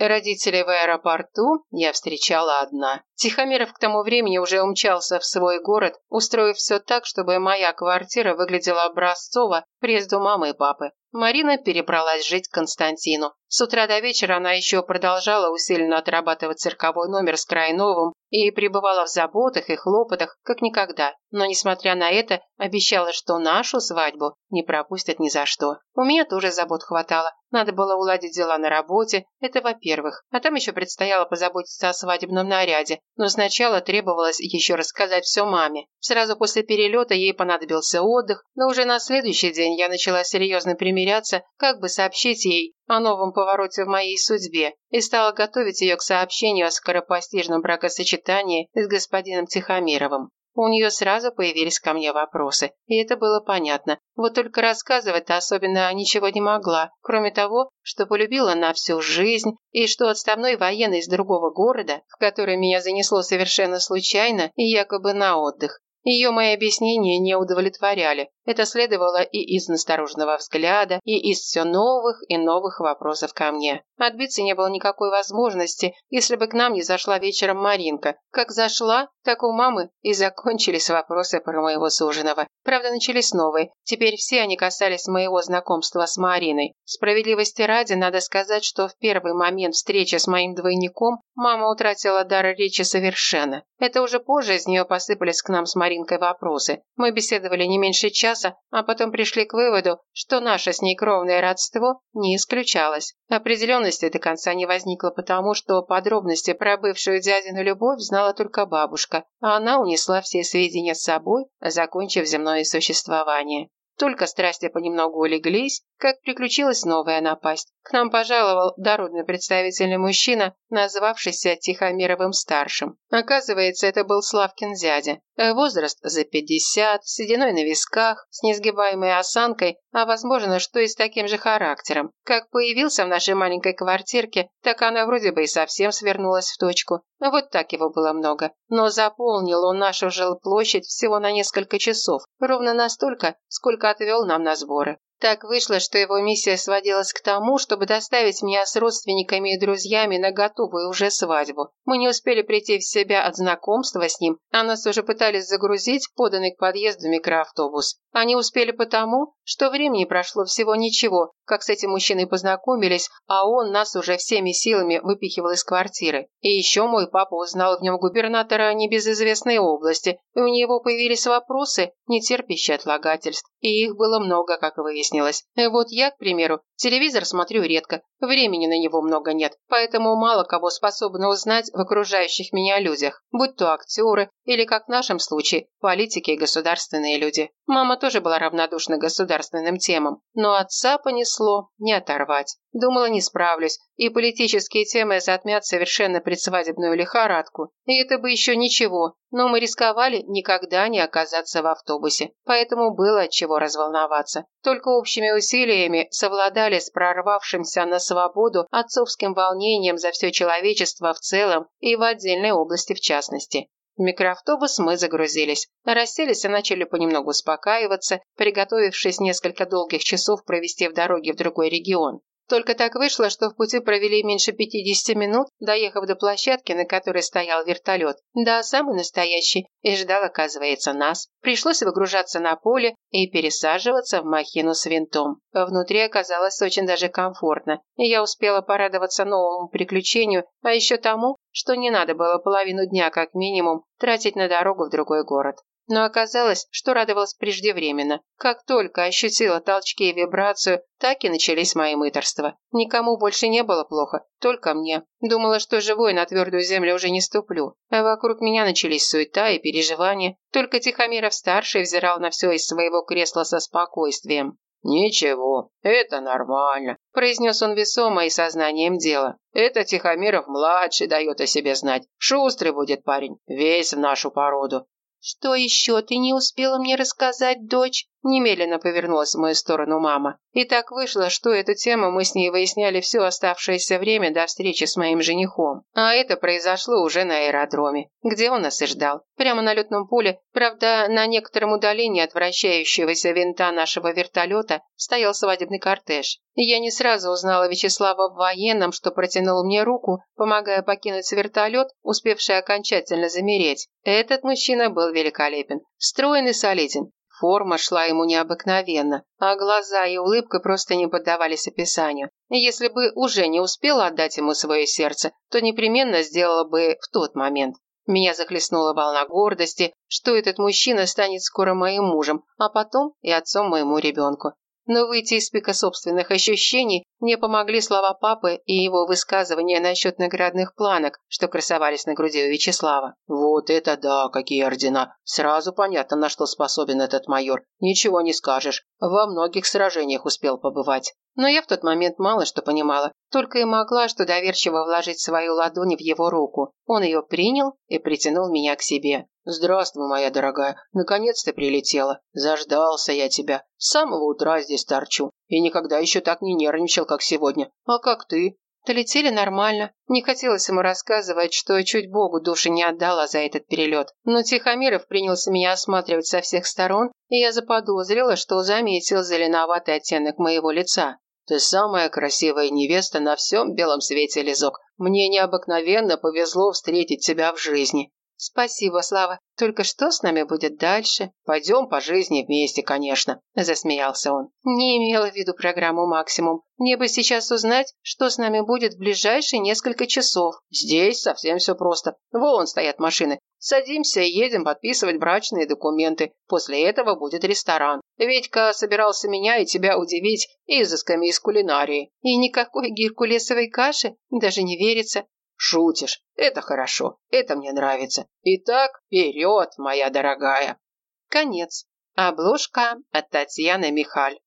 Родителей в аэропорту я встречала одна. Тихомиров к тому времени уже умчался в свой город, устроив все так, чтобы моя квартира выглядела образцово приезду мамы и папы. Марина перебралась жить к Константину. С утра до вечера она еще продолжала усиленно отрабатывать цирковой номер с Крайновым и пребывала в заботах и хлопотах, как никогда. Но, несмотря на это, обещала, что нашу свадьбу не пропустят ни за что. У меня тоже забот хватало. Надо было уладить дела на работе, это во-первых. А там еще предстояло позаботиться о свадебном наряде. Но сначала требовалось еще рассказать все маме. Сразу после перелета ей понадобился отдых, но уже на следующий день я начала серьезно примиряться, как бы сообщить ей о новом повороте в моей судьбе и стала готовить ее к сообщению о скоропостижном бракосочетании с господином Тихомировым. У нее сразу появились ко мне вопросы, и это было понятно. Вот только рассказывать-то особенно ничего не могла, кроме того, что полюбила на всю жизнь, и что отставной военный из другого города, в который меня занесло совершенно случайно и якобы на отдых, ее мои объяснения не удовлетворяли. Это следовало и из настороженного взгляда, и из все новых и новых вопросов ко мне. Отбиться не было никакой возможности, если бы к нам не зашла вечером Маринка. Как зашла, так у мамы и закончились вопросы про моего суженого. Правда, начались новые. Теперь все они касались моего знакомства с Мариной. Справедливости ради, надо сказать, что в первый момент встречи с моим двойником мама утратила дар речи совершенно. Это уже позже из нее посыпались к нам с Маринкой вопросы. Мы беседовали не меньше часа, а потом пришли к выводу, что наше с ней кровное родство не исключалось. Определенности до конца не возникло потому, что подробности про бывшую дядину любовь знала только бабушка, а она унесла все сведения с собой, закончив земное существование. Только страсти понемногу улеглись, как приключилась новая напасть. К нам пожаловал дородный представительный мужчина, назвавшийся Тихомировым-старшим. Оказывается, это был Славкин дядя. Возраст за 50, сединой на висках, с несгибаемой осанкой, а возможно, что и с таким же характером. Как появился в нашей маленькой квартирке, так она вроде бы и совсем свернулась в точку. Вот так его было много. Но заполнил он нашу жилплощадь всего на несколько часов, ровно настолько, сколько отвел нам на сборы. Так вышло, что его миссия сводилась к тому, чтобы доставить меня с родственниками и друзьями на готовую уже свадьбу. Мы не успели прийти в себя от знакомства с ним, а нас уже пытались загрузить в поданный к подъезду микроавтобус. Они успели потому, что времени прошло всего ничего, как с этим мужчиной познакомились, а он нас уже всеми силами выпихивал из квартиры. И еще мой папа узнал в нем губернатора небезызвестной области, и у него появились вопросы, не терпящие отлагательств. И их было много, как выяснилось. Вот я, к примеру, телевизор смотрю редко, времени на него много нет, поэтому мало кого способна узнать в окружающих меня людях, будь то актеры или, как в нашем случае, политики и государственные люди. Мама тоже была равнодушна государственным темам, но отца понесло не оторвать. Думала, не справлюсь, и политические темы затмят совершенно предсвадебную лихорадку. И это бы еще ничего, но мы рисковали никогда не оказаться в автобусе, поэтому было от чего разволноваться. Только общими усилиями совладали с прорвавшимся на свободу отцовским волнением за все человечество в целом и в отдельной области в частности. В микроавтобус мы загрузились. Расселись и начали понемногу успокаиваться, приготовившись несколько долгих часов провести в дороге в другой регион. Только так вышло, что в пути провели меньше 50 минут, доехав до площадки, на которой стоял вертолет. Да, самый настоящий, и ждал, оказывается, нас. Пришлось выгружаться на поле и пересаживаться в махину с винтом. Внутри оказалось очень даже комфортно, и я успела порадоваться новому приключению, а еще тому, что не надо было половину дня как минимум тратить на дорогу в другой город но оказалось, что радовалась преждевременно. Как только ощутила толчки и вибрацию, так и начались мои мыторства. Никому больше не было плохо, только мне. Думала, что живой на твердую землю уже не ступлю. А вокруг меня начались суета и переживания. Только Тихомиров-старший взирал на все из своего кресла со спокойствием. «Ничего, это нормально», – произнес он весомо и сознанием дела. «Это Тихомиров-младший дает о себе знать. Шустрый будет парень, весь в нашу породу. «Что еще ты не успела мне рассказать, дочь?» Немедленно повернулась в мою сторону мама. И так вышло, что эту тему мы с ней выясняли все оставшееся время до встречи с моим женихом. А это произошло уже на аэродроме, где он нас и ждал. Прямо на летном поле, правда, на некотором удалении от вращающегося винта нашего вертолета стоял свадебный кортеж. Я не сразу узнала Вячеслава в военном, что протянул мне руку, помогая покинуть вертолет, успевший окончательно замереть. Этот мужчина был великолепен, строен и солиден. Форма шла ему необыкновенно, а глаза и улыбка просто не поддавались описанию. Если бы уже не успела отдать ему свое сердце, то непременно сделала бы в тот момент. Меня захлестнула волна гордости, что этот мужчина станет скоро моим мужем, а потом и отцом моему ребенку. Но выйти из пика собственных ощущений мне помогли слова папы и его высказывания насчет наградных планок, что красовались на груди у Вячеслава. «Вот это да, какие ордена! Сразу понятно, на что способен этот майор. Ничего не скажешь. Во многих сражениях успел побывать». Но я в тот момент мало что понимала, только и могла что доверчиво вложить свою ладонь в его руку. Он ее принял и притянул меня к себе. «Здравствуй, моя дорогая. Наконец ты прилетела. Заждался я тебя. С самого утра здесь торчу. И никогда еще так не нервничал, как сегодня. А как ты?» Долетели нормально. Не хотелось ему рассказывать, что чуть Богу души не отдала за этот перелет. Но Тихомиров принялся меня осматривать со всех сторон, и я заподозрила, что заметил зеленоватый оттенок моего лица. «Ты самая красивая невеста на всем белом свете, Лизок. Мне необыкновенно повезло встретить тебя в жизни. «Спасибо, Слава. Только что с нами будет дальше?» «Пойдем по жизни вместе, конечно», – засмеялся он. «Не имела в виду программу «Максимум». Мне бы сейчас узнать, что с нами будет в ближайшие несколько часов». «Здесь совсем все просто. Вон стоят машины. Садимся и едем подписывать брачные документы. После этого будет ресторан. Ведька собирался меня и тебя удивить изысками из кулинарии». «И никакой геркулесовой каши? Даже не верится. Шутишь. Это хорошо. Это мне нравится. Итак, вперед, моя дорогая. Конец. Обложка от Татьяны Михаль.